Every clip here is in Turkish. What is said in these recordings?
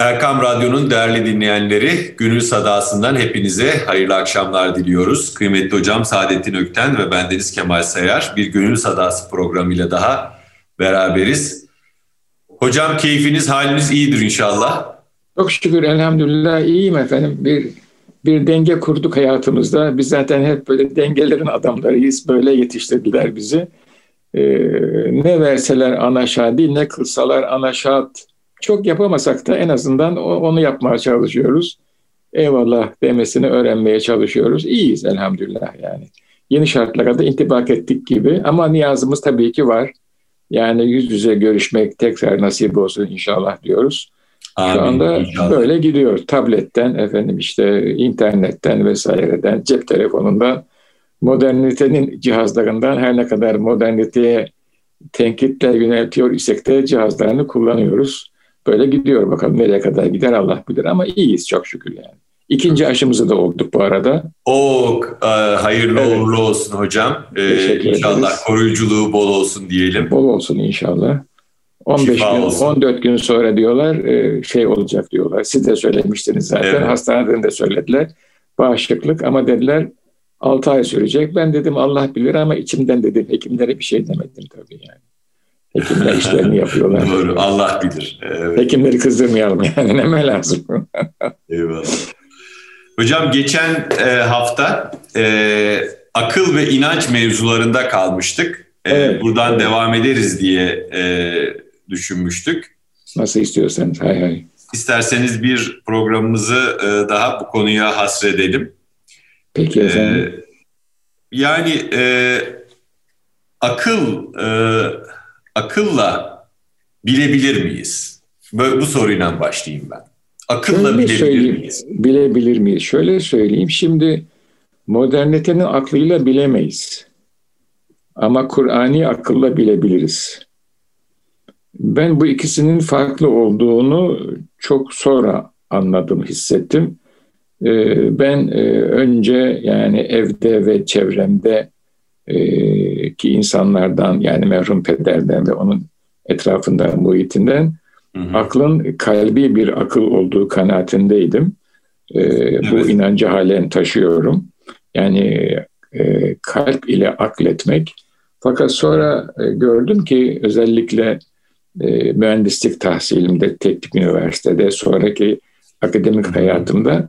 Erkam Radyo'nun değerli dinleyenleri, Gönül Sadası'ndan hepinize hayırlı akşamlar diliyoruz. Kıymetli hocam Saadettin Ökten ve bendeniz Kemal Sayar bir Gönül Sadası programıyla daha beraberiz. Hocam keyfiniz, haliniz iyidir inşallah. Çok şükür elhamdülillah iyiyim efendim. Bir bir denge kurduk hayatımızda. Biz zaten hep böyle dengelerin adamlarıyız. Böyle yetiştirdiler bizi. Ee, ne verseler ana şadi, ne kılsalar ana şad çok yapamasak da en azından onu yapmaya çalışıyoruz. Eyvallah demesini öğrenmeye çalışıyoruz. İyiyiz elhamdülillah yani. Yeni şartlara da intibak ettik gibi ama niyazımız tabii ki var. Yani yüz yüze görüşmek tekrar nasip olsun inşallah diyoruz. Amin, Şu anda inşallah. böyle gidiyor. Tabletten, efendim işte internetten vesaireden, cep telefonundan, modernitenin cihazlarından her ne kadar moderniteye tenkitler yöneltiyor isek de cihazlarını kullanıyoruz. Böyle gidiyor bakalım nereye kadar gider Allah bilir ama iyiyiz çok şükür yani. İkinci aşımızı da olduk bu arada. O e, hayırlı evet. uğurlu olsun hocam. Ee, inşallah ederiz. koruyuculuğu bol olsun diyelim. Bol olsun inşallah. 15 Şifa gün, olsun. 14 gün sonra diyorlar e, şey olacak diyorlar. Siz de söylemiştiniz zaten. Evet. Hastaneden de söylediler. Bağışıklık ama dediler 6 ay sürecek. Ben dedim Allah bilir ama içimden dedim hekimlere bir şey demedim tabii yani. Hekimler işlerini yapıyorlar. Doğru. Allah bilir. Evet. Hekimleri kızdırmayalım yani. Neme lazım. Eyvallah. Hocam geçen e, hafta e, akıl ve inanç mevzularında kalmıştık. E, evet. Buradan devam ederiz diye e, düşünmüştük. Nasıl istiyorsanız. Hay hay. İsterseniz bir programımızı e, daha bu konuya hasredelim. Peki e, efendim. E, yani e, akıl e, akılla bilebilir miyiz? Böyle bu soruyla başlayayım ben. Akılla Şöyle bilebilir miyiz? Bilebilir miyiz? Şöyle söyleyeyim. Şimdi modernitenin aklıyla bilemeyiz. Ama Kur'ani akılla bilebiliriz. Ben bu ikisinin farklı olduğunu çok sonra anladım, hissettim. Ee, ben e, önce yani evde ve çevremde e, ki insanlardan yani merhum pederden ve onun etrafından, muhitinden hı hı. aklın kalbi bir akıl olduğu kanaatindeydim. E, evet. Bu inancı halen taşıyorum. Yani e, kalp ile akletmek. Fakat sonra e, gördüm ki özellikle e, mühendislik tahsilimde teknik üniversitede sonraki akademik hayatımda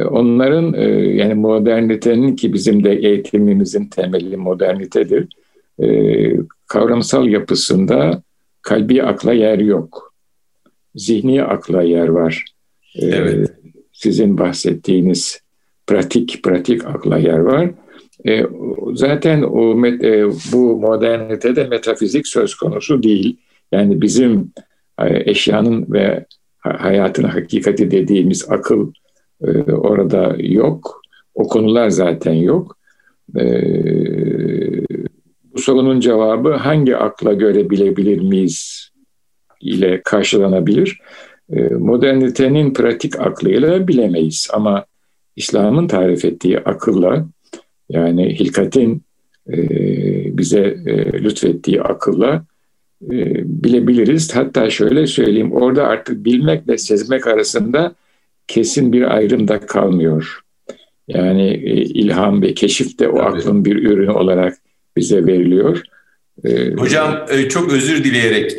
onların e, yani modernitenin ki bizim de eğitimimizin temeli modernitedir. E, kavramsal yapısında kalbi akla yer yok. Zihni akla yer var. Evet. Sizin bahsettiğiniz pratik pratik akla yer var. Zaten o bu modernitede metafizik söz konusu değil. Yani bizim eşyanın ve hayatın hakikati dediğimiz akıl ee, orada yok. O konular zaten yok. Ee, bu sorunun cevabı hangi akla göre bilebilir miyiz ile karşılanabilir. Ee, modernitenin pratik aklıyla bilemeyiz ama İslam'ın tarif ettiği akılla yani hilkatin e, bize e, lütfettiği akılla e, bilebiliriz. Hatta şöyle söyleyeyim orada artık bilmekle sezmek arasında kesin bir ayrım da kalmıyor. Yani e, ilham ve keşif de o Tabii. aklın bir ürünü olarak bize veriliyor. E, Hocam e, çok özür dileyerek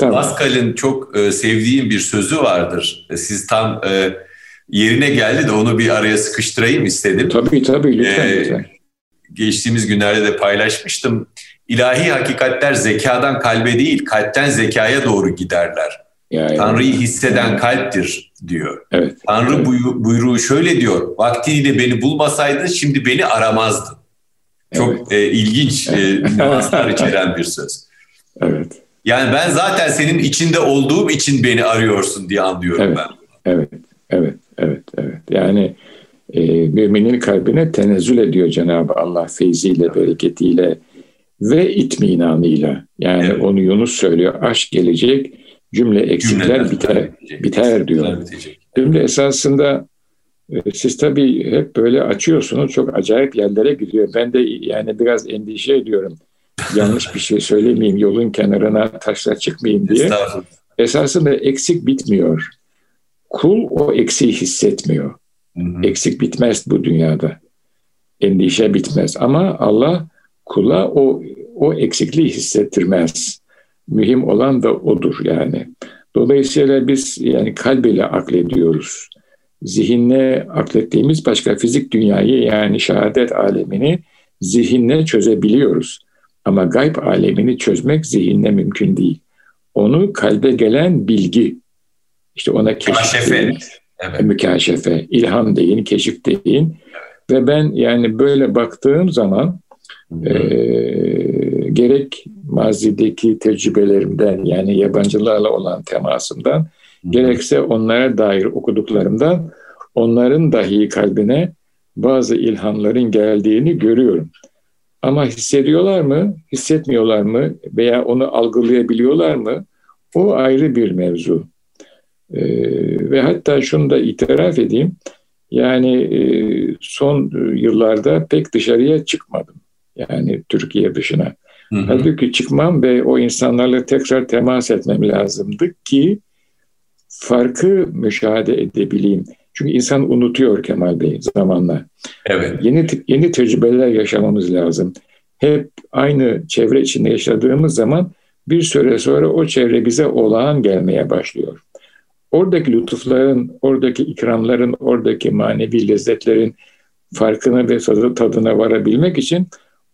Pascal'ın çok sevdiğim bir sözü vardır. Siz tam yerine geldi de onu bir araya sıkıştırayım istedim. Tabii tabii lütfen. Ee, lütfen. Geçtiğimiz günlerde de paylaşmıştım. İlahi hakikatler zekadan kalbe değil, kalpten zekaya doğru giderler. Yani, Tanrı'yı hisseden kalptir diyor. Evet. Tanrı evet. buyruğu şöyle diyor. Vaktiyle beni bulmasaydın şimdi beni aramazdın. Çok evet. e, ilginç e, nüanslar içeren bir söz. Evet. Yani ben zaten senin içinde olduğum için beni arıyorsun diye anlıyorum evet. ben. Evet, evet, evet, evet. Yani e, müminin kalbine tenezzül ediyor Cenab-ı Allah feyziyle, evet. bereketiyle ve itminanıyla. Yani evet. onu Yunus söylüyor. Aşk gelecek, cümle eksikler Cümleler biter, bitecek. biter diyor. Cümle esasında e, siz tabii hep böyle açıyorsunuz. Çok acayip yerlere gidiyor. Ben de yani biraz endişe ediyorum. Yanlış bir şey söylemeyeyim, yolun kenarına taşla çıkmayayım diye. Esasında eksik bitmiyor. Kul o eksiği hissetmiyor. Hı hı. Eksik bitmez bu dünyada. Endişe bitmez ama Allah kula o o eksikliği hissettirmez. Mühim olan da odur yani. Dolayısıyla biz yani kalbiyle aklediyoruz. Zihinle aklettiğimiz başka fizik dünyayı yani şehadet alemini zihinle çözebiliyoruz. Ama gayb alemini çözmek zihinle mümkün değil. Onu kalbe gelen bilgi, işte ona keşif deyin, evet. mükaşefe, ilham deyin, keşif deyin. Ve ben yani böyle baktığım zaman e, gerek mazideki tecrübelerimden yani yabancılarla olan temasımdan gerekse onlara dair okuduklarımdan onların dahi kalbine bazı ilhamların geldiğini görüyorum. Ama hissediyorlar mı, hissetmiyorlar mı veya onu algılayabiliyorlar mı? O ayrı bir mevzu. Ee, ve hatta şunu da itiraf edeyim. Yani e, son yıllarda pek dışarıya çıkmadım. Yani Türkiye dışına. Hı hı. Halbuki çıkmam ve o insanlarla tekrar temas etmem lazımdı ki farkı müşahede edebileyim. Çünkü insan unutuyor Kemal Bey zamanla. Evet. Yeni yeni tecrübeler yaşamamız lazım. Hep aynı çevre içinde yaşadığımız zaman bir süre sonra o çevre bize olağan gelmeye başlıyor. Oradaki lütufların, oradaki ikramların, oradaki manevi lezzetlerin farkına ve tadına varabilmek için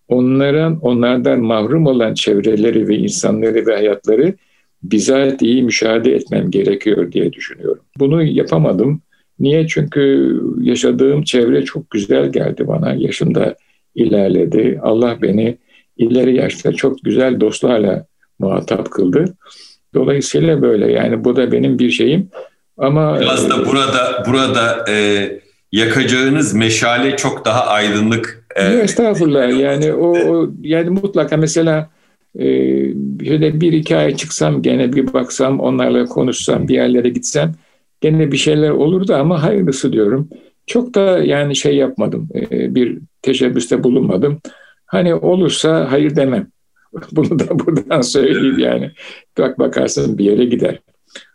onların onlardan mahrum olan çevreleri ve insanları ve hayatları bizzat iyi müşahede etmem gerekiyor diye düşünüyorum. Bunu yapamadım. Niye? Çünkü yaşadığım çevre çok güzel geldi bana. Yaşımda ilerledi. Allah beni ileri yaşta çok güzel dostlarla muhatap kıldı. Dolayısıyla böyle yani bu da benim bir şeyim. Ama biraz da burada burada e, yakacağınız meşale çok daha aydınlık. E, estağfurullah yani o, o yani mutlaka mesela e, şöyle bir iki ay çıksam gene bir baksam onlarla konuşsam bir yerlere gitsem gene bir şeyler olurdu ama hayırlısı diyorum. Çok da yani şey yapmadım, e, bir teşebbüste bulunmadım. Hani olursa hayır demem. Bunu da buradan söyleyeyim yani. Bak bakarsın bir yere gider.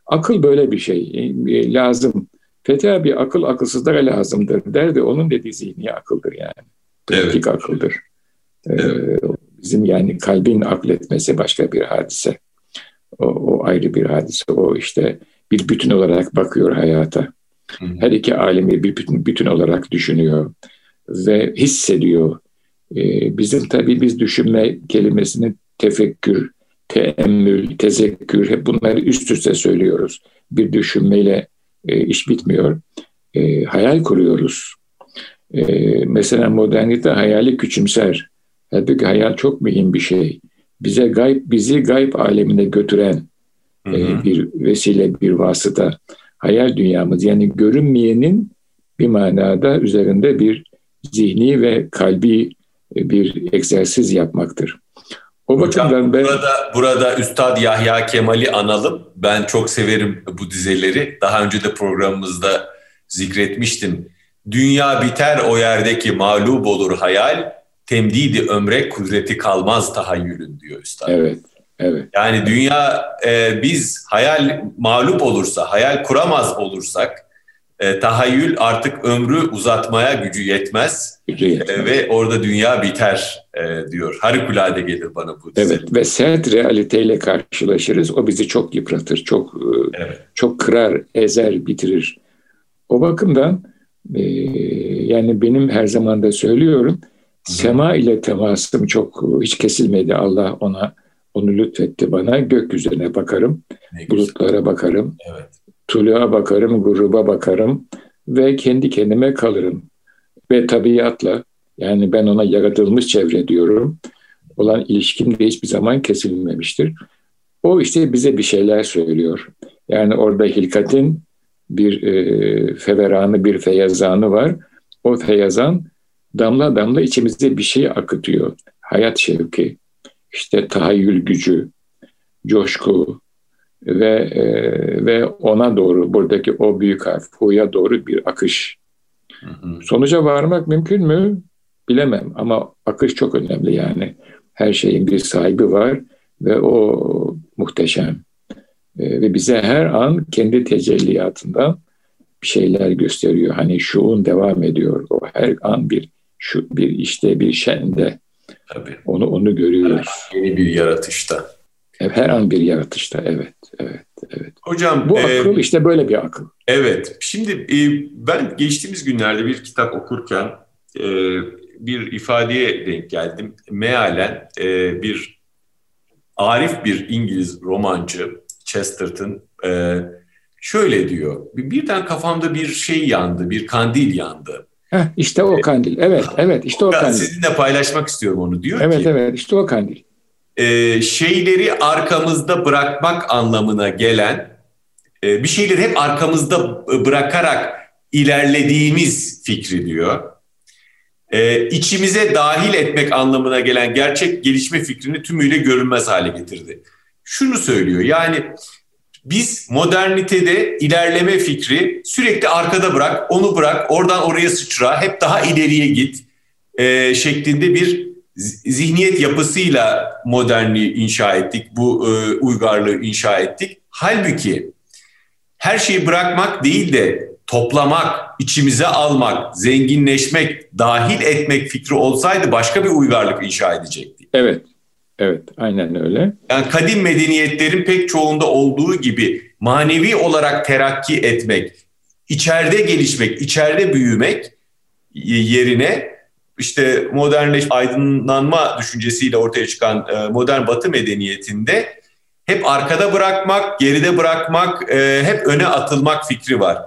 Akıl böyle bir şey. E, lazım. Fethi abi akıl akılsızlara lazımdır derdi. Onun dediği zihni akıldır yani. Pratik evet. akıldır. Ee, evet. Bizim yani kalbin akletmesi başka bir hadise. O, o ayrı bir hadise. O işte bir bütün olarak bakıyor hayata. Her iki alemi bir bütün, bütün olarak düşünüyor ve hissediyor. Ee, bizim tabii biz düşünme kelimesini tefekkür, teemmül, tezekkür hep bunları üst üste söylüyoruz. Bir düşünmeyle e, iş bitmiyor. E, hayal kuruyoruz. E, mesela modernite hayali küçümser. Halbuki hayal çok mühim bir şey. Bize gayb, bizi gayb alemine götüren hı hı. E, bir vesile, bir vasıta. Hayal dünyamız yani görünmeyenin bir manada üzerinde bir zihni ve kalbi e, bir egzersiz yapmaktır. O Hocam, ben... burada, burada Üstad Yahya Kemal'i analım. Ben çok severim bu dizeleri. Daha önce de programımızda zikretmiştim. Dünya biter o yerdeki mağlup olur hayal, temdidi ömre kudreti kalmaz tahayyülün diyor Üstad. Evet, evet. Yani dünya e, biz hayal mağlup olursa, hayal kuramaz olursak e, tahayyül artık ömrü uzatmaya gücü yetmez, gücü yetmez. E, ve orada dünya biter e, diyor. Harikulade gelir bana bu. Dizi. Evet ve sert realiteyle karşılaşırız. O bizi çok yıpratır, çok e, evet. çok kırar, ezer, bitirir. O bakımdan e, yani benim her zaman da söylüyorum, sema ile temasım çok hiç kesilmedi. Allah ona onu lütfetti bana. Gökyüzüne bakarım, bulutlara bakarım. Evet tuluğa bakarım, gruba bakarım ve kendi kendime kalırım. Ve tabiatla yani ben ona yaratılmış çevre diyorum olan ilişkim de hiçbir zaman kesilmemiştir. O işte bize bir şeyler söylüyor. Yani orada hilkatin bir e, feveranı, bir feyazanı var. O feyazan damla damla içimizde bir şey akıtıyor. Hayat şevki, işte tahayyül gücü, coşku, ve e, ve ona doğru buradaki o büyük harf hu'ya doğru bir akış. Hı hı. Sonuca varmak mümkün mü? Bilemem ama akış çok önemli yani. Her şeyin bir sahibi var ve o muhteşem. E, ve bize her an kendi tecelliyatından bir şeyler gösteriyor. Hani şuun devam ediyor. O her an bir şu bir işte bir şende. Tabii. Onu onu görüyoruz. Yeni bir yaratışta. Her an bir yaratışta. Evet, evet, evet. Hocam bu e, akıl işte böyle bir akıl. Evet. Şimdi e, ben geçtiğimiz günlerde bir kitap okurken e, bir ifadeye denk geldim. Mealen e, bir arif bir İngiliz romancı Chesterton e, şöyle diyor. Birden kafamda bir şey yandı, bir kandil yandı. Heh, işte o kandil. Evet, evet işte o kandil. Sizinle paylaşmak istiyorum onu diyor evet, ki. Evet, evet işte o kandil. E, şeyleri arkamızda bırakmak anlamına gelen, e, bir şeyleri hep arkamızda bırakarak ilerlediğimiz fikri diyor. E, içimize dahil etmek anlamına gelen gerçek gelişme fikrini tümüyle görünmez hale getirdi. Şunu söylüyor yani biz modernitede ilerleme fikri sürekli arkada bırak, onu bırak, oradan oraya sıçra, hep daha ileriye git e, şeklinde bir zihniyet yapısıyla modernliği inşa ettik, bu e, uygarlığı inşa ettik. Halbuki her şeyi bırakmak değil de toplamak, içimize almak, zenginleşmek, dahil etmek fikri olsaydı başka bir uygarlık inşa edecektik. Evet. Evet, aynen öyle. Yani kadim medeniyetlerin pek çoğunda olduğu gibi manevi olarak terakki etmek, içeride gelişmek, içeride büyümek yerine işte modernleş, aydınlanma düşüncesiyle ortaya çıkan e, modern batı medeniyetinde hep arkada bırakmak, geride bırakmak, e, hep öne atılmak fikri var.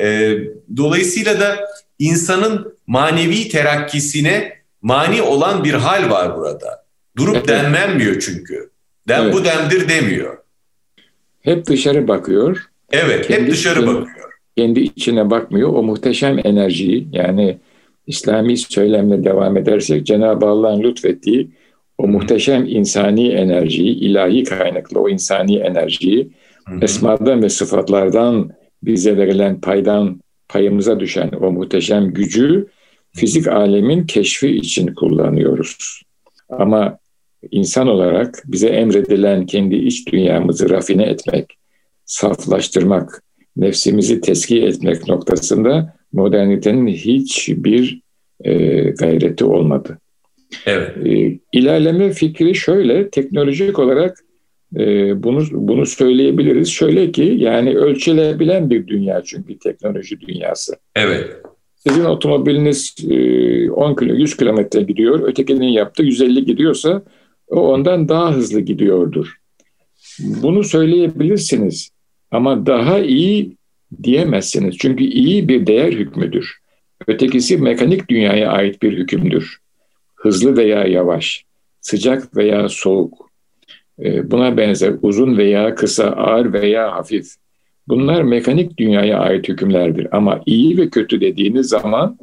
E, dolayısıyla da insanın manevi terakkisine mani olan bir hal var burada. Durup evet. denmenmiyor çünkü. Den evet. bu demdir demiyor. Hep dışarı bakıyor. Evet, kendi hep dışarı içine, bakıyor. Kendi içine bakmıyor. O muhteşem enerjiyi yani İslami söylemle devam edersek Cenab-ı Allah'ın lütfettiği o muhteşem insani enerjiyi, ilahi kaynaklı o insani enerjiyi Hı-hı. esmadan ve sıfatlardan bize verilen paydan payımıza düşen o muhteşem gücü fizik alemin keşfi için kullanıyoruz. Ama insan olarak bize emredilen kendi iç dünyamızı rafine etmek, saflaştırmak, nefsimizi teski etmek noktasında modernitenin hiçbir e, gayreti olmadı. Evet. E, ilerleme fikri şöyle, teknolojik olarak e, bunu bunu söyleyebiliriz. Şöyle ki yani ölçülebilen bir dünya çünkü teknoloji dünyası. Evet. Sizin otomobiliniz 10 kilo 100 kilometre gidiyor, ötekinin yaptığı 150 gidiyorsa o ondan daha hızlı gidiyordur. Bunu söyleyebilirsiniz ama daha iyi diyemezsiniz. Çünkü iyi bir değer hükmüdür. Ötekisi mekanik dünyaya ait bir hükümdür. Hızlı veya yavaş, sıcak veya soğuk. Ee, buna benzer uzun veya kısa, ağır veya hafif. Bunlar mekanik dünyaya ait hükümlerdir. Ama iyi ve kötü dediğiniz zaman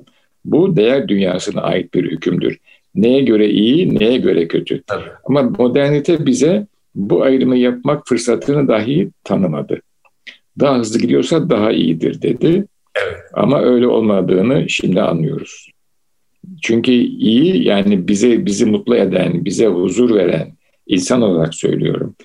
bu değer dünyasına ait bir hükümdür. Neye göre iyi, neye göre kötü. Tabii. Ama modernite bize bu ayrımı yapmak fırsatını dahi tanımadı. Daha hızlı gidiyorsa daha iyidir dedi. Evet. Ama öyle olmadığını şimdi anlıyoruz. Çünkü iyi yani bize bizi mutlu eden, bize huzur veren insan olarak söylüyorum.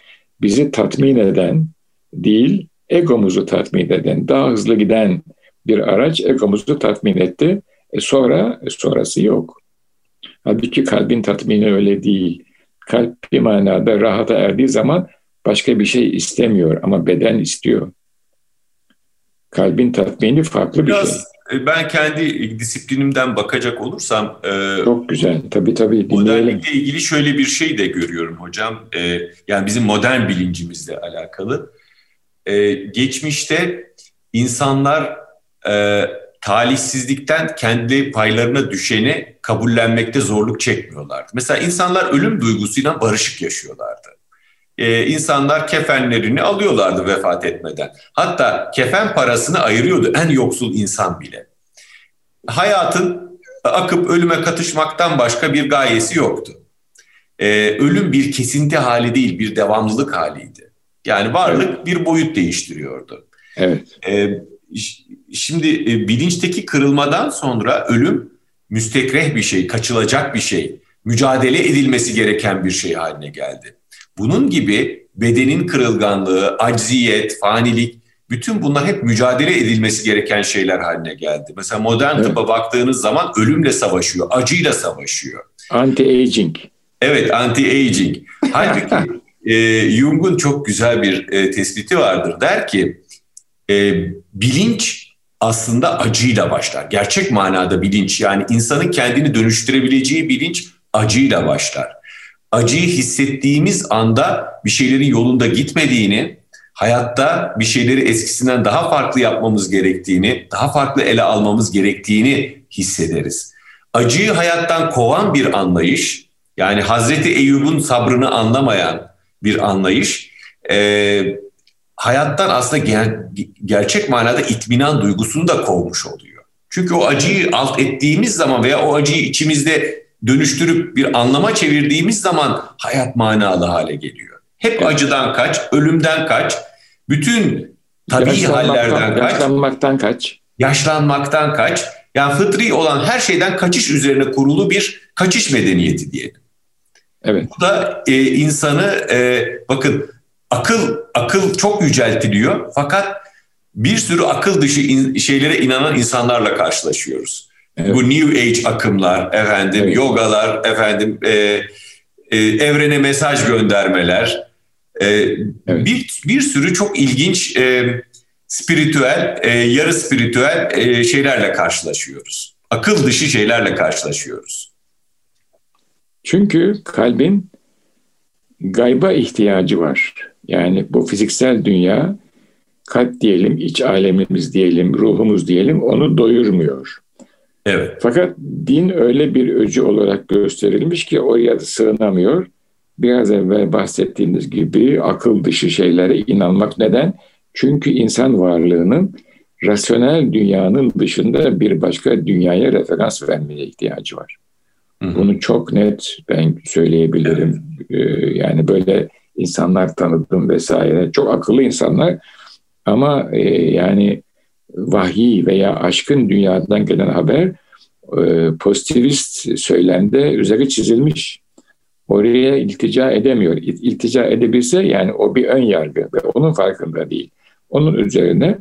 Bizi tatmin eden değil, egomuzu tatmin eden, daha hızlı giden bir araç egomuzu tatmin etti. E sonra e sonrası yok. Halbuki kalbin tatmini öyle değil. Kalp bir manada rahata erdiği zaman başka bir şey istemiyor ama beden istiyor. Kalbin tatmini farklı Biraz, bir şey. E, ben kendi disiplinimden bakacak olursam... E, Çok güzel, tabii tabii. Modernlikle ilgili şöyle bir şey de görüyorum hocam. E, yani bizim modern bilincimizle alakalı. Geçmişte insanlar... Talihsizlikten kendi paylarına düşeni kabullenmekte zorluk çekmiyorlardı. Mesela insanlar ölüm duygusuyla barışık yaşıyorlardı. Ee, insanlar kefenlerini alıyorlardı vefat etmeden. Hatta kefen parasını ayırıyordu en yoksul insan bile. Hayatın akıp ölüme katışmaktan başka bir gayesi yoktu. Ee, ölüm bir kesinti hali değil, bir devamlılık haliydi. Yani varlık bir boyut değiştiriyordu. Evet. Ee, Şimdi e, bilinçteki kırılmadan sonra ölüm müstekreh bir şey, kaçılacak bir şey, mücadele edilmesi gereken bir şey haline geldi. Bunun gibi bedenin kırılganlığı, acziyet, fanilik bütün bunlar hep mücadele edilmesi gereken şeyler haline geldi. Mesela modern evet. tıbba baktığınız zaman ölümle savaşıyor, acıyla savaşıyor. Anti-aging. Evet, anti-aging. Halbuki e, Jung'un çok güzel bir e, tespiti vardır. Der ki, e, bilinç aslında acıyla başlar. Gerçek manada bilinç yani insanın kendini dönüştürebileceği bilinç acıyla başlar. Acıyı hissettiğimiz anda bir şeylerin yolunda gitmediğini, hayatta bir şeyleri eskisinden daha farklı yapmamız gerektiğini, daha farklı ele almamız gerektiğini hissederiz. Acıyı hayattan kovan bir anlayış, yani Hazreti Eyüp'ün sabrını anlamayan bir anlayış, e, hayattan aslında ger- gerçek manada itminan duygusunu da kovmuş oluyor. Çünkü o acıyı alt ettiğimiz zaman veya o acıyı içimizde dönüştürüp bir anlama çevirdiğimiz zaman hayat manalı hale geliyor. Hep acıdan kaç, ölümden kaç, bütün tabii hallerden kaç. Yaşlanmaktan kaç. Yaşlanmaktan kaç. Yani fıtri olan her şeyden kaçış üzerine kurulu bir kaçış medeniyeti diyelim. Evet. Bu da e, insanı e, bakın akıl akıl çok yüceltiliyor fakat bir sürü akıl dışı in, şeylere inanan insanlarla karşılaşıyoruz. Evet. Bu New Age akımlar, efendim evet. yogalar, efendim e, e, evrene mesaj göndermeler, e, evet. bir bir sürü çok ilginç e, spiritüel, e, yarı spiritüel e, şeylerle karşılaşıyoruz. Akıl dışı şeylerle karşılaşıyoruz. Çünkü kalbin gayba ihtiyacı var. Yani bu fiziksel dünya kalp diyelim, iç alemimiz diyelim, ruhumuz diyelim onu doyurmuyor. Evet. Fakat din öyle bir öcü olarak gösterilmiş ki oraya da sığınamıyor. Biraz evvel bahsettiğiniz gibi akıl dışı şeylere inanmak neden? Çünkü insan varlığının rasyonel dünyanın dışında bir başka dünyaya referans vermeye ihtiyacı var. Hı hı. Bunu çok net ben söyleyebilirim. Evet. Ee, yani böyle insanlar tanıdım vesaire. Çok akıllı insanlar ama e, yani vahiy veya aşkın dünyadan gelen haber e, pozitivist söylemde üzeri çizilmiş. Oraya iltica edemiyor. İltica edebilse yani o bir ön yargı ve onun farkında değil. Onun üzerine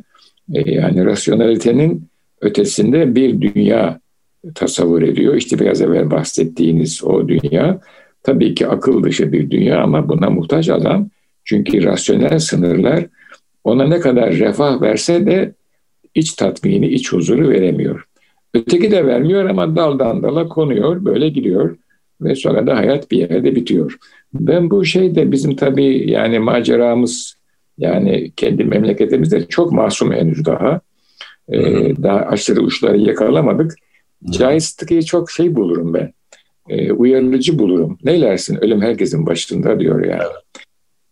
e, yani rasyonelitenin ötesinde bir dünya tasavvur ediyor. İşte biraz evvel bahsettiğiniz o dünya tabii ki akıl dışı bir dünya ama buna muhtaç adam. Çünkü rasyonel sınırlar ona ne kadar refah verse de iç tatmini, iç huzuru veremiyor. Öteki de vermiyor ama daldan dala konuyor, böyle gidiyor ve sonra da hayat bir yerde bitiyor. Ben bu şeyde bizim tabii yani maceramız yani kendi memleketimizde çok masum henüz daha. Ee, daha aşırı uçları yakalamadık. Caizlik'i çok şey bulurum ben. E, uyarıcı bulurum. Neylersin ölüm herkesin başında diyor yani.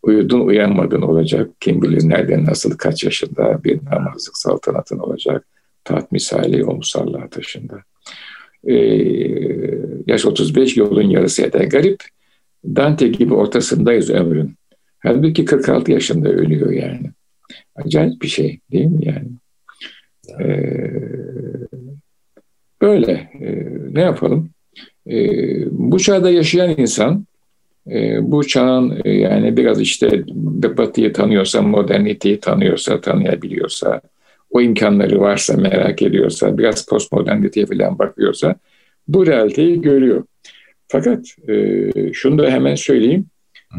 Uyudun uyanmadın olacak. Kim bilir nereden nasıl kaç yaşında bir namazlık saltanatın olacak. Taht misali o musalla taşında. Ee, yaş 35 yolun yarısı eder. Garip Dante gibi ortasındayız ömrün. Halbuki 46 yaşında ölüyor yani. Acayip bir şey değil mi yani? Ee, böyle. Ee, ne yapalım? Ee, bu çağda yaşayan insan e, bu çağın e, yani biraz işte Batı'yı tanıyorsa, moderniteyi tanıyorsa, tanıyabiliyorsa, o imkanları varsa, merak ediyorsa, biraz postmoderniteye falan bakıyorsa bu realiteyi görüyor. Fakat e, şunu da hemen söyleyeyim.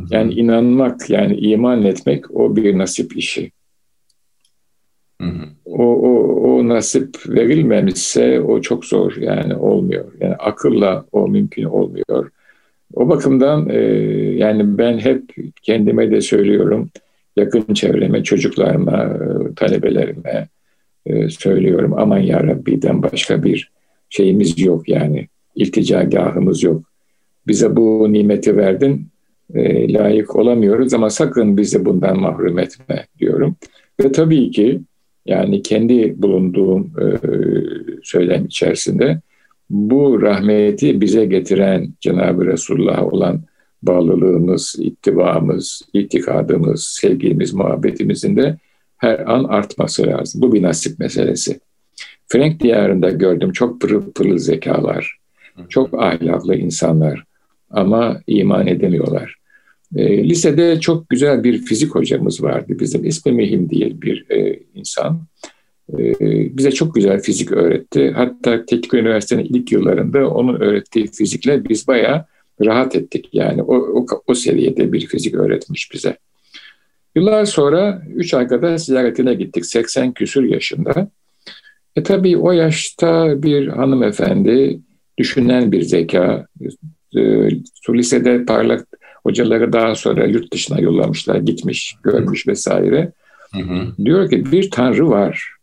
Yani inanmak, yani iman etmek o bir nasip işi. O, o, o nasip verilmemişse o çok zor yani olmuyor. Yani akılla o mümkün olmuyor. O bakımdan e, yani ben hep kendime de söylüyorum, yakın çevreme, çocuklarıma, e, talebelerime e, söylüyorum. Aman ya Rabbi'den başka bir şeyimiz yok yani. İlticagahımız yok. Bize bu nimeti verdin, e, layık olamıyoruz ama sakın bizi bundan mahrum etme diyorum. Ve tabii ki yani kendi bulunduğum e, söylem içerisinde bu rahmeti bize getiren Cenab-ı Resulullah olan bağlılığımız, ittibaımız, itikadımız, sevgimiz, muhabbetimizin de her an artması lazım. Bu bir nasip meselesi. Frank diyarında gördüm çok pırıl pırıl zekalar, çok ahlaklı insanlar ama iman edemiyorlar. E, lisede çok güzel bir fizik hocamız vardı bizim. ismi Mehim değil bir e, insan. E, bize çok güzel fizik öğretti. Hatta Teknik Üniversitesi'nin ilk yıllarında onun öğrettiği fizikle biz bayağı rahat ettik. Yani o, o, o seviyede bir fizik öğretmiş bize. Yıllar sonra üç arkadaş ziyaretine gittik 80 küsür yaşında. E tabii o yaşta bir hanımefendi, düşünen bir zeka, e, lisede parlak hocaları daha sonra yurt dışına yollamışlar, gitmiş, görmüş vesaire. Hı hı. Diyor ki bir tanrı var,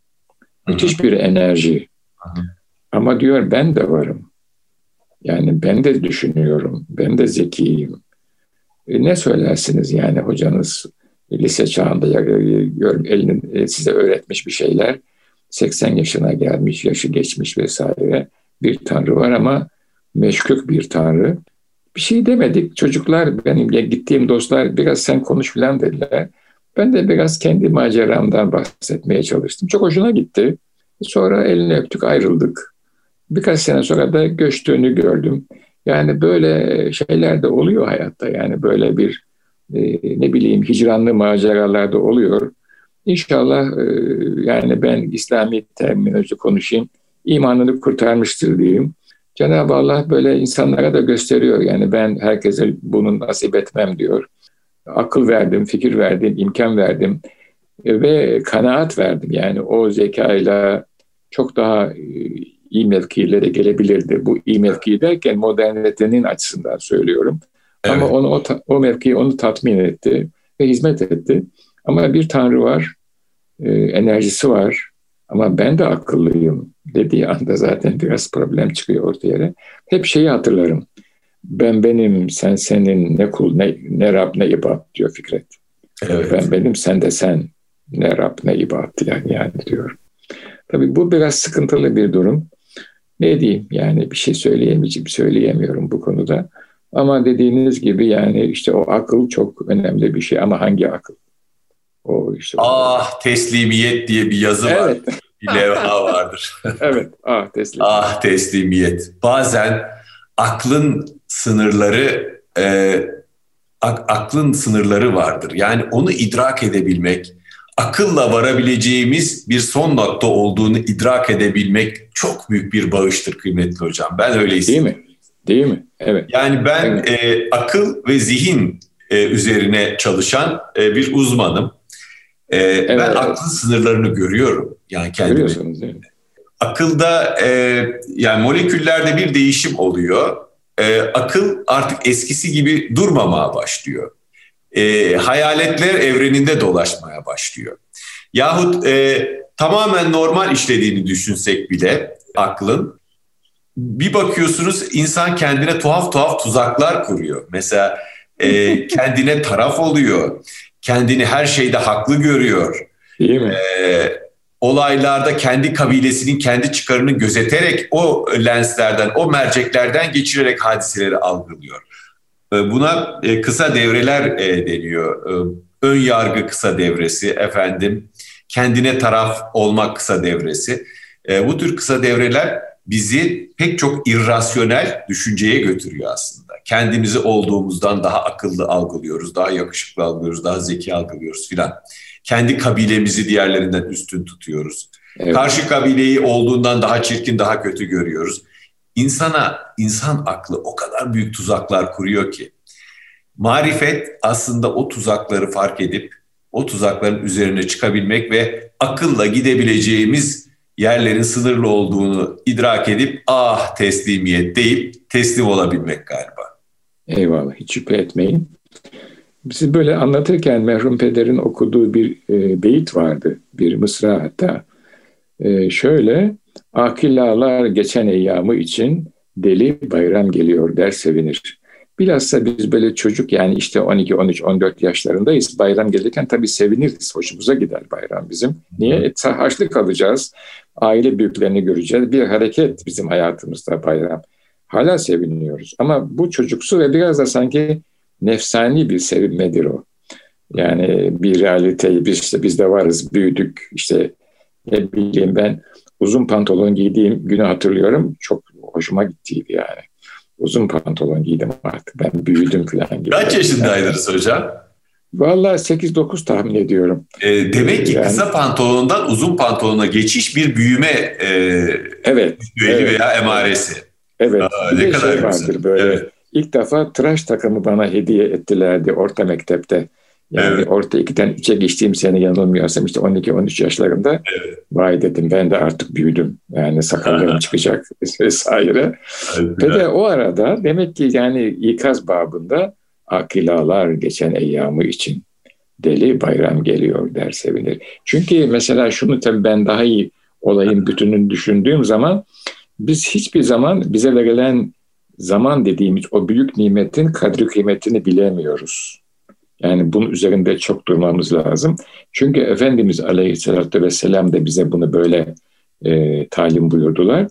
müthiş bir enerji. Hı hı. Ama diyor ben de varım. Yani ben de düşünüyorum, ben de zekiyim. E ne söylersiniz yani hocanız lise çağında görüm elinin e, size öğretmiş bir şeyler. 80 yaşına gelmiş, yaşı geçmiş vesaire. Bir tanrı var ama meşkuk bir tanrı. Bir şey demedik. Çocuklar benim gittiğim dostlar biraz sen konuş falan dediler. Ben de biraz kendi maceramdan bahsetmeye çalıştım. Çok hoşuna gitti. Sonra elini öptük ayrıldık. Birkaç sene sonra da göçtüğünü gördüm. Yani böyle şeyler de oluyor hayatta. Yani böyle bir e, ne bileyim hicranlı maceralar da oluyor. İnşallah e, yani ben İslami terminoloji konuşayım. imanını kurtarmıştır diyeyim. Cenab-ı Allah böyle insanlara da gösteriyor. Yani ben herkese bunu nasip etmem diyor. Akıl verdim, fikir verdim, imkan verdim e, ve kanaat verdim. Yani o zekayla çok daha iyi mevkilere gelebilirdi. Bu iyi mevki derken modernitenin açısından söylüyorum. Evet. Ama onu, o, o mevki onu tatmin etti ve hizmet etti. Ama bir tanrı var, e, enerjisi var ama ben de akıllıyım dediği anda zaten biraz problem çıkıyor ortaya. Hep şeyi hatırlarım. Ben benim, sen senin, ne kul, ne, ne Rab, ne ibad diyor Fikret. Evet. Ben benim, sen de sen, ne Rab, ne ibad yani, yani diyor. Tabii bu biraz sıkıntılı bir durum. Ne diyeyim yani bir şey söyleyemeyeceğim, söyleyemiyorum bu konuda. Ama dediğiniz gibi yani işte o akıl çok önemli bir şey ama hangi akıl? O işte ah teslimiyet diye bir yazı evet. var. Bir levha vardır. evet ah teslimiyet. ah teslimiyet. Bazen aklın sınırları e, ak, aklın sınırları vardır. Yani onu idrak edebilmek, akılla varabileceğimiz bir son nokta olduğunu idrak edebilmek çok büyük bir bağıştır kıymetli hocam. Ben öyle hissediyorum. Değil mi? Değil mi? Evet. Yani ben evet. e, akıl ve zihin e, üzerine çalışan e, bir uzmanım. E, evet. Ben aklın sınırlarını görüyorum. Yani kendimi. Görüyorsunuz değil mi? Akılda e, yani moleküllerde bir değişim oluyor. E, akıl artık eskisi gibi durmamaya başlıyor. E, hayaletler evreninde dolaşmaya başlıyor. Yahut e, tamamen normal işlediğini düşünsek bile aklın bir bakıyorsunuz insan kendine tuhaf tuhaf tuzaklar kuruyor. Mesela e, kendine taraf oluyor. Kendini her şeyde haklı görüyor. Değil mi? E, olaylarda kendi kabilesinin kendi çıkarını gözeterek o lenslerden, o merceklerden geçirerek hadiseleri algılıyor. E, buna e, kısa devreler e, deniyor. Ön yargı kısa devresi, efendim kendine taraf olmak kısa devresi. Bu tür kısa devreler bizi pek çok irrasyonel düşünceye götürüyor aslında. Kendimizi olduğumuzdan daha akıllı algılıyoruz, daha yakışıklı algılıyoruz, daha zeki algılıyoruz filan. Kendi kabilemizi diğerlerinden üstün tutuyoruz. Evet. Karşı kabileyi olduğundan daha çirkin, daha kötü görüyoruz. İnsana, insan aklı o kadar büyük tuzaklar kuruyor ki. Marifet aslında o tuzakları fark edip o tuzakların üzerine çıkabilmek ve akılla gidebileceğimiz yerlerin sınırlı olduğunu idrak edip ah teslimiyet deyip teslim olabilmek galiba. Eyvallah hiç şüphe etmeyin. Siz böyle anlatırken merhum pederin okuduğu bir e, beyit vardı. Bir mısra hatta. E, şöyle, akillalar geçen eyyamı için deli bayram geliyor der sevinir. Bilhassa biz böyle çocuk yani işte 12, 13, 14 yaşlarındayız. Bayram gelirken tabii seviniriz. Hoşumuza gider bayram bizim. Niye? E, harçlık alacağız. Aile büyüklerini göreceğiz. Bir hareket bizim hayatımızda bayram. Hala seviniyoruz. Ama bu çocuksu ve biraz da sanki nefsani bir sevinmedir o. Yani bir realiteyi biz işte biz de varız, büyüdük. İşte ne bileyim ben uzun pantolon giydiğim günü hatırlıyorum. Çok hoşuma gittiydi yani uzun pantolon giydim artık. Ben büyüdüm falan gibi. Kaç yaşındaydınız hocam? Vallahi 8-9 tahmin ediyorum. E, demek ki yani, kısa pantolondan uzun pantolona geçiş bir büyüme e, evet, evet, veya emaresi. Evet. Aa, ne kadar şey vardır böyle. Evet. İlk defa tıraş takımı bana hediye ettilerdi orta mektepte. Yani evet. orta ikiden üçe geçtiğim sene yanılmıyorsam işte 12-13 yaşlarında evet. vay dedim ben de artık büyüdüm. Yani sakallarım çıkacak vesaire. Evet, Ve de o arada demek ki yani ikaz babında akilalar geçen eyyamı için deli bayram geliyor der sevinir. Çünkü mesela şunu tabii ben daha iyi olayın bütününü düşündüğüm zaman biz hiçbir zaman bize verilen zaman dediğimiz o büyük nimetin kadri kıymetini bilemiyoruz. Yani bunun üzerinde çok durmamız lazım. Çünkü Efendimiz Aleyhisselatü Vesselam da bize bunu böyle e, talim buyurdular.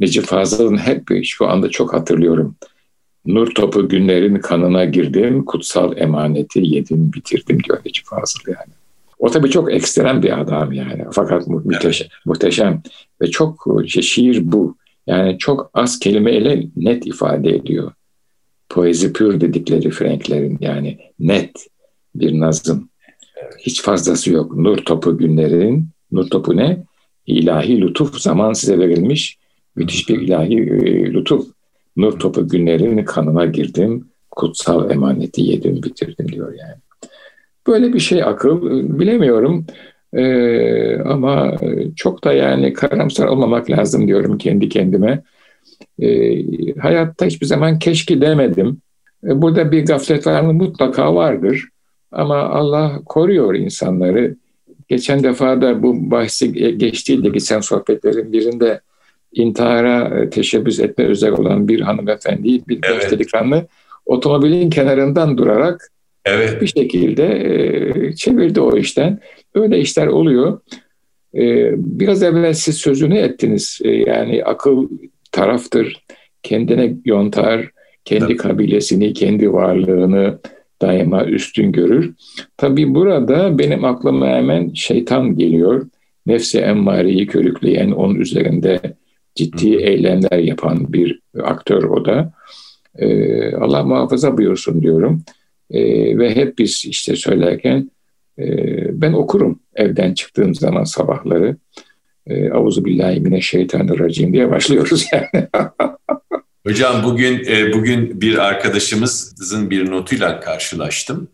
Necip Fazıl'ın hep şu anda çok hatırlıyorum. Nur topu günlerin kanına girdim, kutsal emaneti yedim, bitirdim diyor Necip Fazıl yani. O tabii çok ekstrem bir adam yani. Fakat mu- müteşem, muhteşem ve çok işte şiir bu. Yani çok az kelimeyle net ifade ediyor. Poezi pür dedikleri Franklerin yani net bir nazım. Hiç fazlası yok. Nur topu günlerin, nur topu ne? İlahi lütuf zaman size verilmiş müthiş bir ilahi e, lütuf. Nur topu günlerin kanına girdim, kutsal emaneti yedim bitirdim diyor yani. Böyle bir şey akıl bilemiyorum. Ee, ama çok da yani karamsar olmamak lazım diyorum kendi kendime. Ee, hayatta hiçbir zaman keşke demedim. Ee, burada bir gaflet var mı? Mutlaka vardır. Ama Allah koruyor insanları. Geçen defa da bu bahsi geçtiğinde geçen sohbetlerin birinde intihara teşebbüs etme üzere olan bir hanımefendi, bir evet. delikanlı otomobilin kenarından durarak Evet. Bir şekilde e, çevirdi o işten. Öyle işler oluyor. E, biraz evvel siz sözünü ettiniz. E, yani akıl taraftır, kendine yontar, kendi evet. kabilesini, kendi varlığını daima üstün görür. Tabii burada benim aklıma hemen şeytan geliyor. Nefsi emmareyi körükleyen, onun üzerinde ciddi Hı. eylemler yapan bir aktör o da. Allah muhafaza buyursun diyorum. E, ve hep biz işte söylerken e, ben okurum evden çıktığım zaman sabahları. E, Avuzu billahi mineşşeytanirracim diye başlıyoruz yani. Hocam bugün e, bugün bir arkadaşımızın bir notuyla karşılaştım.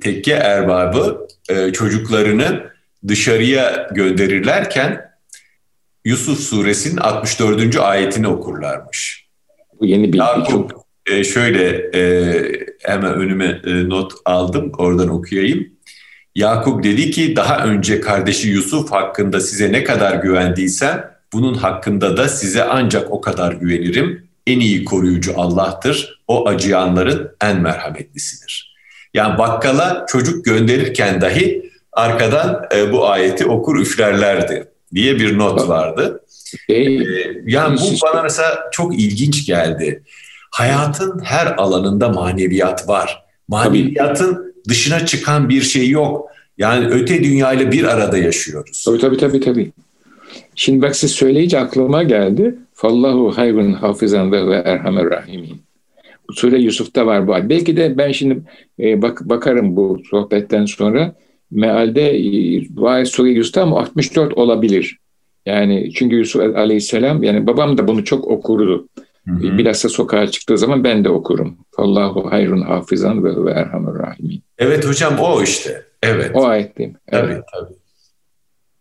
Tekke erbabı e, çocuklarını dışarıya gönderirlerken Yusuf suresinin 64. ayetini okurlarmış. Bu yeni bir Yakup, e, şöyle e, hemen önüme e, not aldım oradan okuyayım. Yakup dedi ki daha önce kardeşi Yusuf hakkında size ne kadar güvendiysem bunun hakkında da size ancak o kadar güvenirim. En iyi koruyucu Allah'tır. O acıyanların en merhametlisidir. Yani bakkala çocuk gönderirken dahi arkadan e, bu ayeti okur üflerlerdi diye bir not vardı. E, yani bu bana mesela çok ilginç geldi hayatın her alanında maneviyat var. Maneviyatın tabii. dışına çıkan bir şey yok. Yani öte dünyayla bir arada yaşıyoruz. Tabii tabii tabii. tabii. Şimdi bak siz söyleyince aklıma geldi. Fallahu hayrun hafizan ve erhamer rahimin. Bu sure Yusuf'ta var bu. Belki de ben şimdi e, bak bakarım bu sohbetten sonra mealde e, bu ayet sure Yusuf'ta ama 64 olabilir. Yani çünkü Yusuf Aleyhisselam yani babam da bunu çok okurdu. Hı hı. Bilhassa sokağa çıktığı zaman ben de okurum. Allahu hayrun hafizan ve ve erhamur rahimin. Evet hocam o işte. Evet. O ayet değil mi? Evet. Tabii tabii.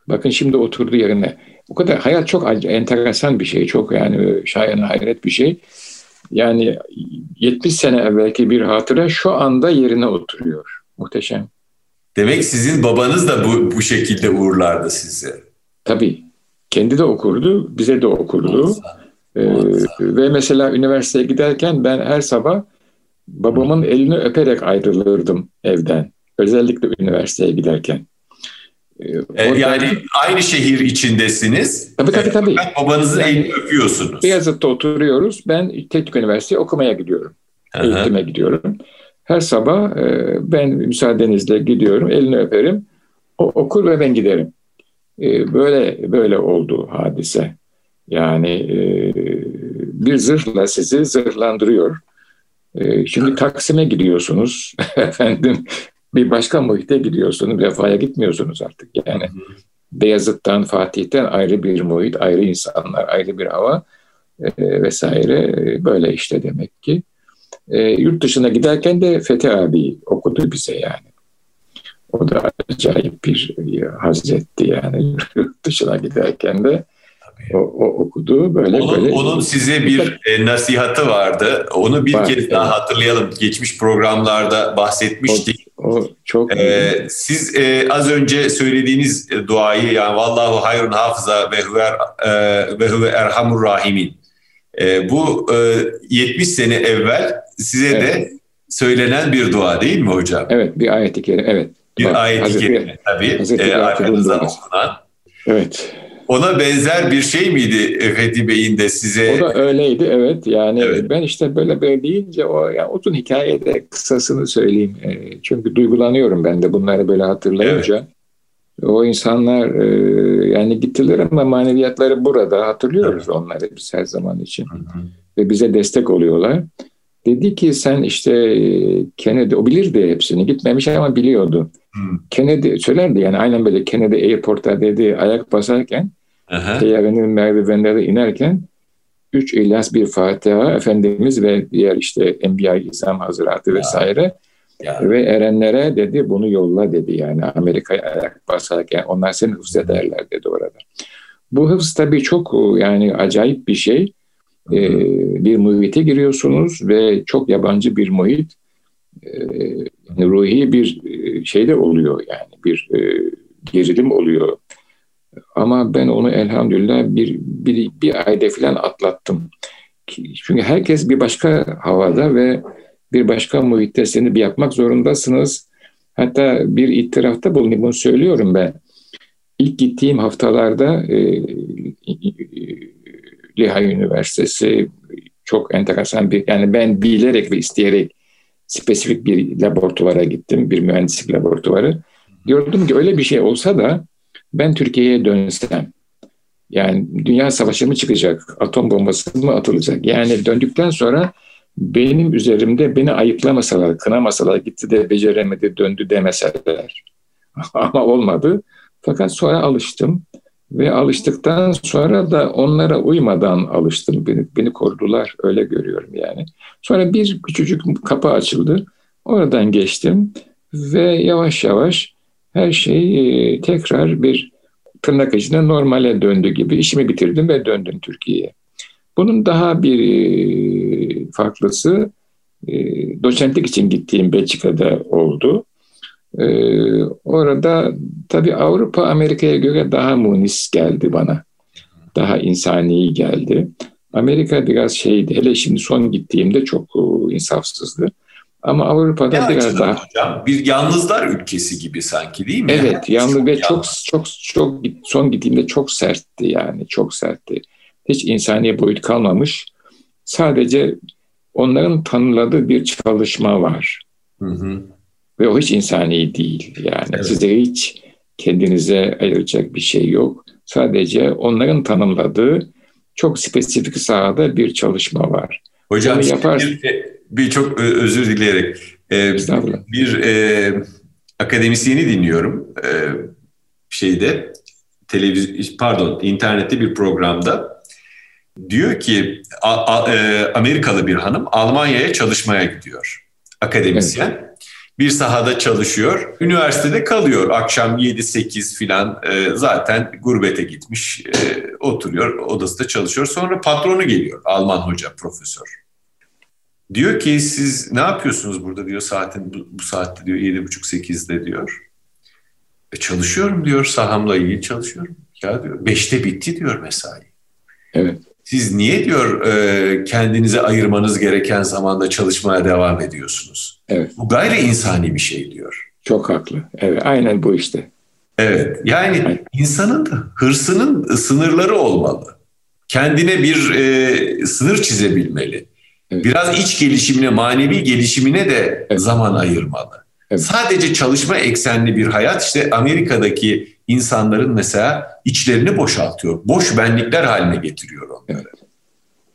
Bakın şimdi oturdu yerine. O kadar hayat çok enteresan bir şey. Çok yani şayan hayret bir şey. Yani 70 sene evvelki bir hatıra şu anda yerine oturuyor. Muhteşem. Demek sizin babanız da bu, bu şekilde uğurlardı sizi. Tabii. Kendi de okurdu, bize de okurdu. Olsa. Ee, ve mesela üniversiteye giderken ben her sabah babamın elini öperek ayrılırdım evden. Özellikle üniversiteye giderken. Ee, e, yani aynı şehir içindesiniz. Tabii tabii tabii. babanızın yani, elini öpüyorsunuz. Beyazıt'ta oturuyoruz. Ben Teknik Üniversiteye okumaya gidiyorum. Aha. Eğitime gidiyorum. Her sabah e, ben müsaadenizle gidiyorum. Elini öperim. O okur ve ben giderim. E, böyle böyle oldu hadise. Yani e, bir zırhla sizi zırhlandırıyor. Ee, şimdi Taksim'e gidiyorsunuz efendim bir başka muhite gidiyorsunuz vefaya gitmiyorsunuz artık yani. Beyazıt'tan Fatih'ten ayrı bir muhit, ayrı insanlar, ayrı bir hava e, vesaire böyle işte demek ki. E, yurt dışına giderken de Fethi abi okudu bize yani. O da acayip bir hazretti yani yurt dışına giderken de. O, o okudu böyle onun, böyle. Onun size bir e, nasihatı vardı. Onu bir Var, kez evet. daha hatırlayalım. Geçmiş programlarda bahsetmiştik. O, o çok ee, Siz e, az önce söylediğiniz duayı yani vallahu hayrun hafıza ve huve, e, ve huve erhamur rahimin. E, bu e, 70 sene evvel size evet. de söylenen bir dua değil mi hocam? Evet bir ayet-i kerime evet. Bir ayet-i kerime tabii. Hazreti e, arkanızdan okunan. Evet. Ona benzer bir şey miydi Fethi Bey'in de size? O da öyleydi evet. Yani evet. ben işte böyle böyle deyince o yani uzun hikayede kısasını söyleyeyim. E, çünkü duygulanıyorum ben de bunları böyle hatırlayınca. Evet. O insanlar e, yani gittiler ama maneviyatları burada hatırlıyoruz evet. onları biz her zaman için. Hı hı. Ve bize destek oluyorlar. Dedi ki sen işte e, Kennedy, o bilirdi hepsini gitmemiş ama biliyordu. Hmm. Kennedy söylerdi yani aynen böyle Kennedy Airport'ta dedi ayak basarken Teyyarenin merdivenleri inerken üç İlyas bir Fatiha Efendimiz ve diğer işte Enbiya-i İzam Hazretleri vesaire. Ya. ve erenlere dedi bunu yolla dedi yani. Amerika'ya ayak basarken onlar seni hıfz ederler dedi orada. Bu hıfz tabii çok yani acayip bir şey. Ee, bir muhite giriyorsunuz ve çok yabancı bir muhit yani ruhi bir e, şey de oluyor yani bir e, gerilim oluyor ama ben onu elhamdülillah bir, bir, bir ayda falan atlattım. Çünkü herkes bir başka havada ve bir başka muhitte seni bir yapmak zorundasınız. Hatta bir itirafta bulunayım, bunu söylüyorum ben. İlk gittiğim haftalarda e, Lehigh Üniversitesi çok enteresan bir, yani ben bilerek ve isteyerek spesifik bir laboratuvara gittim, bir mühendislik laboratuvarı. Gördüm ki öyle bir şey olsa da ben Türkiye'ye dönsem, yani dünya savaşı mı çıkacak, atom bombası mı atılacak? Yani döndükten sonra benim üzerimde beni ayıplamasalar, kınamasalar, gitti de beceremedi, döndü demeseler. Ama olmadı. Fakat sonra alıştım ve alıştıktan sonra da onlara uymadan alıştım. Beni, beni korudular, öyle görüyorum yani. Sonra bir küçücük kapı açıldı. Oradan geçtim ve yavaş yavaş her şey e, tekrar bir tırnak içinde normale döndü gibi işimi bitirdim ve döndüm Türkiye'ye. Bunun daha bir e, farklısı e, doçentlik için gittiğim Belçika'da oldu. Orada tabii Avrupa Amerika'ya göre daha munis geldi bana. Daha insani geldi. Amerika biraz şeydi, hele şimdi son gittiğimde çok insafsızdı. Ama Avrupa'da ne biraz daha hocam? bir yalnızlar ülkesi gibi sanki değil mi? Evet, yani yalnız ve çok çok çok son gittiğimde çok sertti yani çok sertti. Hiç insani boyut kalmamış. Sadece onların tanımladığı bir çalışma var. Hı hı. Ve o hiç insani değil. Yani evet. size hiç kendinize ayıracak bir şey yok. Sadece onların tanımladığı çok spesifik sahada bir çalışma var. Hocam Bunu yapar... bir, bir çok özür dileyerek e, bir e, akademisyeni dinliyorum e, şeyde televizyon pardon internette bir programda diyor ki a, a, e, Amerikalı bir hanım Almanya'ya çalışmaya gidiyor akademisyen. Evet. Bir sahada çalışıyor, üniversitede kalıyor. Akşam 7-8 filan e, zaten gurbete gitmiş, e, oturuyor, odasında çalışıyor. Sonra patronu geliyor, Alman hoca, profesör. Diyor ki siz ne yapıyorsunuz burada diyor saatin bu, bu saatte diyor yedi buçuk sekizde diyor. E çalışıyorum diyor sahamla ilgili çalışıyorum. Ya diyor beşte bitti diyor mesai. Evet. Siz niye diyor e, kendinize ayırmanız gereken zamanda çalışmaya devam ediyorsunuz? Evet. Bu gayri insani bir şey diyor. Çok haklı. Evet aynen bu işte. Evet yani aynen. insanın da hırsının sınırları olmalı. Kendine bir e, sınır çizebilmeli. Evet. Biraz iç gelişimine, manevi gelişimine de evet. zaman ayırmalı. Evet. Sadece çalışma eksenli bir hayat işte Amerika'daki insanların mesela içlerini boşaltıyor. Boş benlikler haline getiriyor onları. Evet.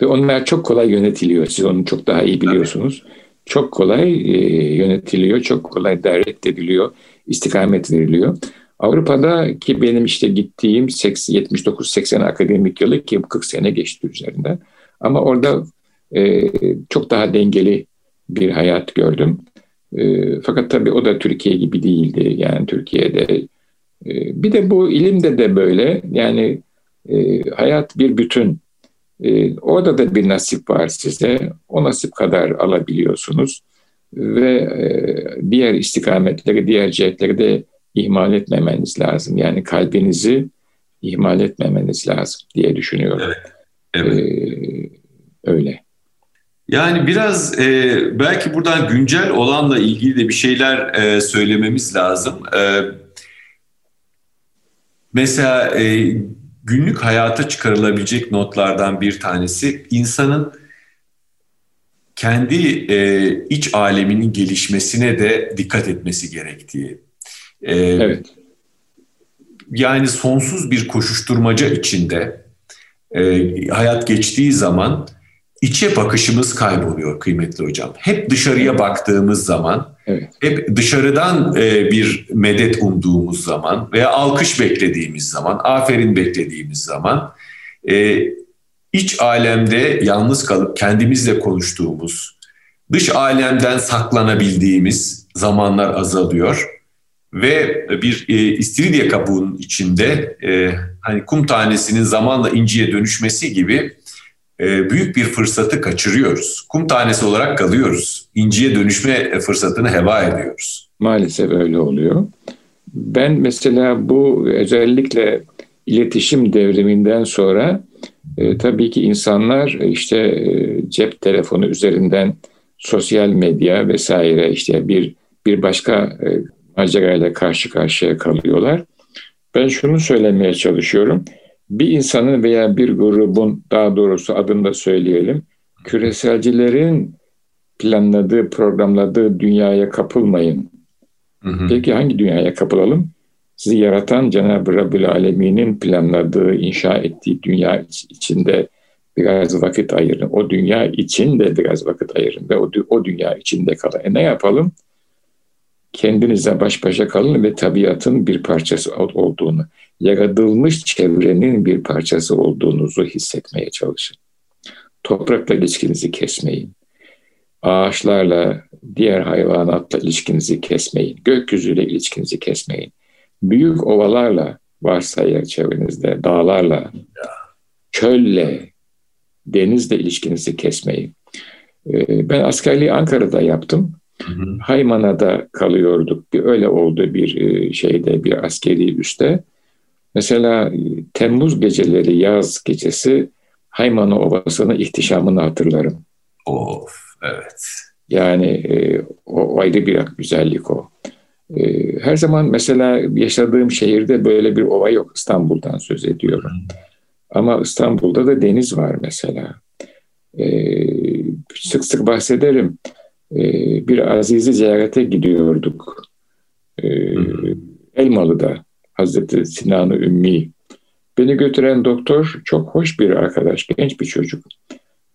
Ve onlar çok kolay yönetiliyor. Siz onu çok daha iyi biliyorsunuz. Çok kolay e, yönetiliyor, çok kolay davet ediliyor, istikamet veriliyor. Avrupa'da ki benim işte gittiğim 79-80 akademik yılı ki 40 sene geçti üzerinde. Ama orada e, çok daha dengeli bir hayat gördüm. E, fakat tabii o da Türkiye gibi değildi. Yani Türkiye'de e, bir de bu ilimde de böyle. Yani e, hayat bir bütün. E, orada da bir nasip var size. O nasip kadar alabiliyorsunuz. Ve e, diğer istikametleri, diğer cihetleri de ihmal etmemeniz lazım. Yani kalbinizi ihmal etmemeniz lazım diye düşünüyorum. Evet. evet. Ee, öyle. Yani biraz e, belki buradan güncel olanla ilgili de bir şeyler e, söylememiz lazım. E, mesela e, günlük hayata çıkarılabilecek notlardan bir tanesi insanın kendi e, iç aleminin gelişmesine de dikkat etmesi gerektiği. E, evet. Yani sonsuz bir koşuşturmaca içinde e, hayat geçtiği zaman içe bakışımız kayboluyor kıymetli hocam. Hep dışarıya baktığımız zaman, evet. hep dışarıdan e, bir medet umduğumuz zaman veya alkış beklediğimiz zaman, aferin beklediğimiz zaman e, iç alemde yalnız kalıp kendimizle konuştuğumuz, dış alemden saklanabildiğimiz zamanlar azalıyor ve bir e, istiridye kabuğunun içinde e, hani kum tanesinin zamanla inciye dönüşmesi gibi büyük bir fırsatı kaçırıyoruz. Kum tanesi olarak kalıyoruz. İnciye dönüşme fırsatını heva ediyoruz. Maalesef öyle oluyor. Ben mesela bu özellikle iletişim devriminden sonra e, tabii ki insanlar işte e, cep telefonu üzerinden sosyal medya vesaire işte bir bir başka e, macerayla karşı karşıya kalıyorlar. Ben şunu söylemeye çalışıyorum bir insanın veya bir grubun daha doğrusu adını da söyleyelim küreselcilerin planladığı, programladığı dünyaya kapılmayın. Hı hı. Peki hangi dünyaya kapılalım? Sizi yaratan Cenab-ı Rabbül Alemin'in planladığı, inşa ettiği dünya içinde biraz vakit ayırın. O dünya için de biraz vakit ayırın ve o, o dünya içinde kalın. E ne yapalım? Kendinize baş başa kalın ve tabiatın bir parçası olduğunu, yaratılmış çevrenin bir parçası olduğunuzu hissetmeye çalışın. Toprakla ilişkinizi kesmeyin. Ağaçlarla, diğer hayvanatla ilişkinizi kesmeyin. Gökyüzüyle ilişkinizi kesmeyin. Büyük ovalarla varsa eğer çevrenizde, dağlarla, çölle, denizle ilişkinizi kesmeyin. Ee, ben askerliği Ankara'da yaptım. Hı Haymana'da kalıyorduk. Bir öyle oldu bir e, şeyde bir askeri üste. Mesela e, Temmuz geceleri yaz gecesi Haymana Ovası'nın ihtişamını hatırlarım. Of evet. Yani e, o ayrı bir güzellik o. E, her zaman mesela yaşadığım şehirde böyle bir ova yok. İstanbul'dan söz ediyorum. Hı. Ama İstanbul'da da deniz var mesela. E, sık sık bahsederim. Ee, bir azizi ziyarete gidiyorduk. E, Elmalı'da Hazreti Sinan-ı Ümmi. Beni götüren doktor çok hoş bir arkadaş, genç bir çocuk.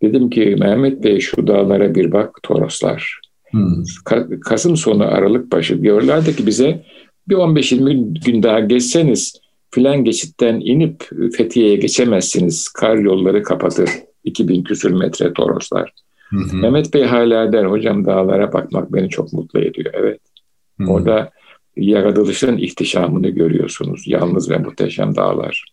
Dedim ki Mehmet Bey şu dağlara bir bak Toroslar. Hmm. Ka- Kasım sonu Aralık başı diyorlardı ki bize bir 15-20 gün daha geçseniz filan geçitten inip Fethiye'ye geçemezsiniz. Kar yolları kapatır. 2000 küsür metre Toroslar. Hı hı. Mehmet Bey hala der hocam dağlara bakmak beni çok mutlu ediyor. Evet. Hı hı. Orada yaratılışın ihtişamını görüyorsunuz. Yalnız ve muhteşem dağlar.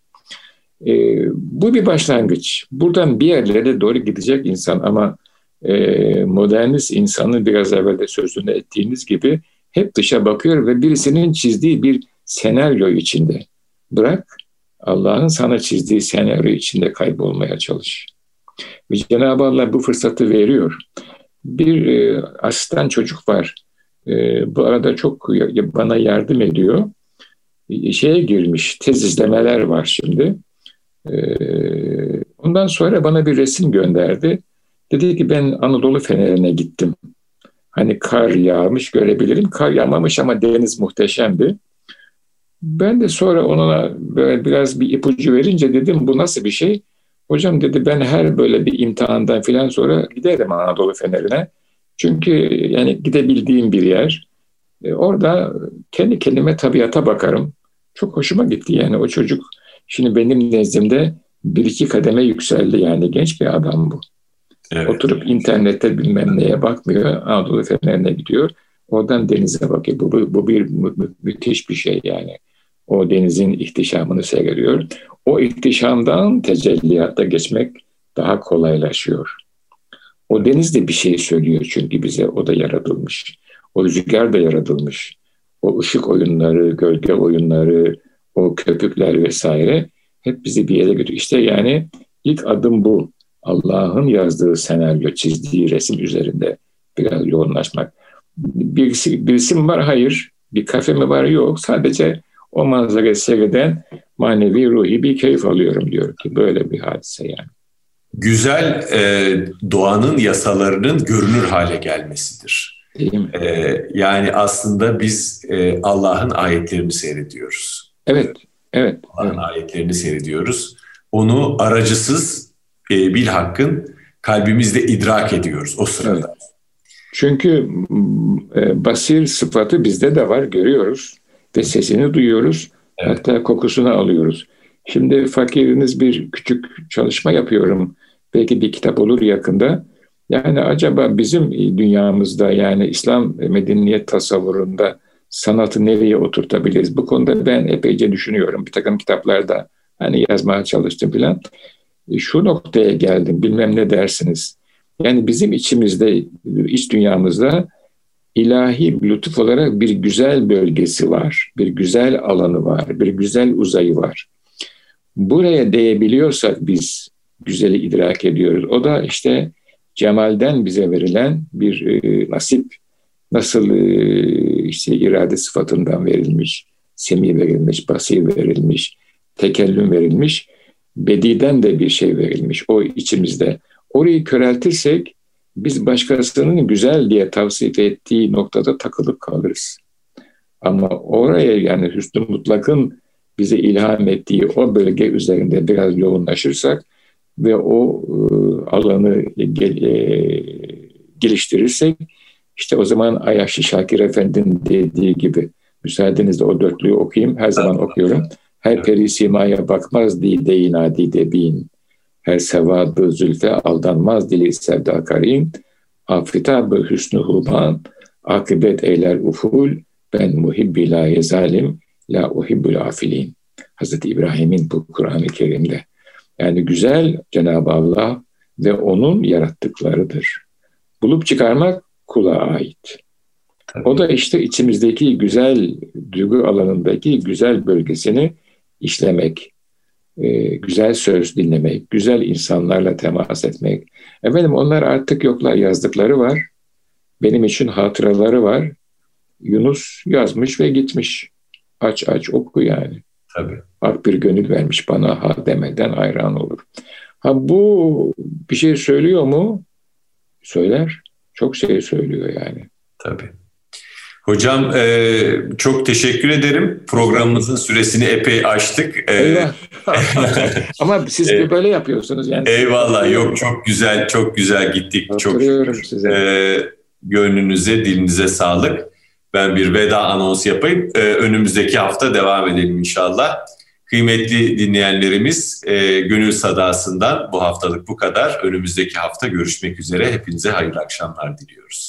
Ee, bu bir başlangıç. Buradan bir yerlere doğru gidecek insan ama e, modernist insanın biraz evvel de sözünü ettiğiniz gibi hep dışa bakıyor ve birisinin çizdiği bir senaryo içinde. Bırak Allah'ın sana çizdiği senaryo içinde kaybolmaya çalış. Ve Cenab-ı Allah bu fırsatı veriyor. Bir e, asistan çocuk var. E, bu arada çok bana yardım ediyor. E, şeye girmiş, tez izlemeler var şimdi. E, ondan sonra bana bir resim gönderdi. Dedi ki ben Anadolu Feneri'ne gittim. Hani kar yağmış görebilirim. Kar yağmamış ama deniz muhteşemdi. Ben de sonra ona böyle biraz bir ipucu verince dedim bu nasıl bir şey? Hocam dedi ben her böyle bir imtihandan filan sonra giderim Anadolu Feneri'ne. Çünkü yani gidebildiğim bir yer. E, orada kendi kendime tabiata bakarım. Çok hoşuma gitti yani o çocuk. Şimdi benim nezdimde bir iki kademe yükseldi yani genç bir adam bu. Evet. Oturup internette bilmem neye bakmıyor. Anadolu Feneri'ne gidiyor. Oradan denize bakıyor. Bu, bu, bu bir mü, mü, müthiş bir şey yani. O denizin ihtişamını seyrediyor. O ihtişamdan tecelliyata geçmek daha kolaylaşıyor. O deniz de bir şey söylüyor çünkü bize o da yaratılmış. O rüzgar da yaratılmış. O ışık oyunları, gölge oyunları, o köpükler vesaire hep bizi bir yere götürüyor. İşte yani ilk adım bu. Allah'ın yazdığı senaryo, çizdiği resim üzerinde biraz yoğunlaşmak. Birisi, birisi mi var? Hayır. Bir kafe mi var? Yok. Sadece o manzarayı seyreden manevi, ruhi bir keyif alıyorum diyor ki böyle bir hadise yani. Güzel e, doğanın yasalarının görünür hale gelmesidir. Değil mi? E, yani aslında biz e, Allah'ın ayetlerini seyrediyoruz. Evet, evet. Allah'ın evet. ayetlerini seyrediyoruz. Onu aracısız e, bil hakkın kalbimizde idrak ediyoruz o sırada. Evet. Çünkü e, basir sıfatı bizde de var, görüyoruz ve sesini duyuyoruz. Evet. Hatta kokusunu alıyoruz. Şimdi fakiriniz bir küçük çalışma yapıyorum. Belki bir kitap olur yakında. Yani acaba bizim dünyamızda yani İslam medeniyet tasavvurunda sanatı nereye oturtabiliriz? Bu konuda ben epeyce düşünüyorum. Bir takım kitaplarda hani yazmaya çalıştım filan. E, şu noktaya geldim bilmem ne dersiniz. Yani bizim içimizde, iç dünyamızda ilahi lütuf olarak bir güzel bölgesi var, bir güzel alanı var, bir güzel uzayı var. Buraya değebiliyorsak biz güzeli idrak ediyoruz. O da işte cemalden bize verilen bir e, nasip. Nasıl e, işte irade sıfatından verilmiş, semi verilmiş, basir verilmiş, tekellüm verilmiş, bediden de bir şey verilmiş o içimizde. Orayı köreltirsek biz başkasının güzel diye tavsiye ettiği noktada takılıp kalırız. Ama oraya yani Hüsnü Mutlak'ın bize ilham ettiği o bölge üzerinde biraz yoğunlaşırsak ve o e, alanı gel, e, geliştirirsek işte o zaman Ayaşlı Şakir Efendi'nin dediği gibi müsaadenizle o dörtlüğü okuyayım. Her zaman okuyorum. Her peri simaya bakmaz dide inadi bin. Her sevadı zülfe aldanmaz dili sevda karin. Afitabı hüsnü huban, akıbet eyler uful, ben muhibbi la yezalim, la uhibbul afilin. Hazreti İbrahim'in bu Kur'an-ı Kerim'de. Yani güzel Cenab-ı Allah ve onun yarattıklarıdır. Bulup çıkarmak kula ait. O da işte içimizdeki güzel duygu alanındaki güzel bölgesini işlemek, e, güzel söz dinlemek, güzel insanlarla temas etmek. Efendim onlar artık yoklar, yazdıkları var. Benim için hatıraları var. Yunus yazmış ve gitmiş. Aç aç oku yani. Tabii. Hak bir gönül vermiş bana ha demeden hayran olur. Ha bu bir şey söylüyor mu? Söyler. Çok şey söylüyor yani. Tabii. Hocam e, çok teşekkür ederim. Programımızın süresini epey aştık. E, Ama siz e, böyle yapıyorsunuz yani. Eyvallah. Yok çok güzel, çok güzel gittik. Çok size. E, gönlünüze, dilinize sağlık. Ben bir veda anons yapayım. E, önümüzdeki hafta devam edelim inşallah. Kıymetli dinleyenlerimiz, e, Gönül Sadası'ndan bu haftalık bu kadar. Önümüzdeki hafta görüşmek üzere. Hepinize hayırlı akşamlar diliyoruz.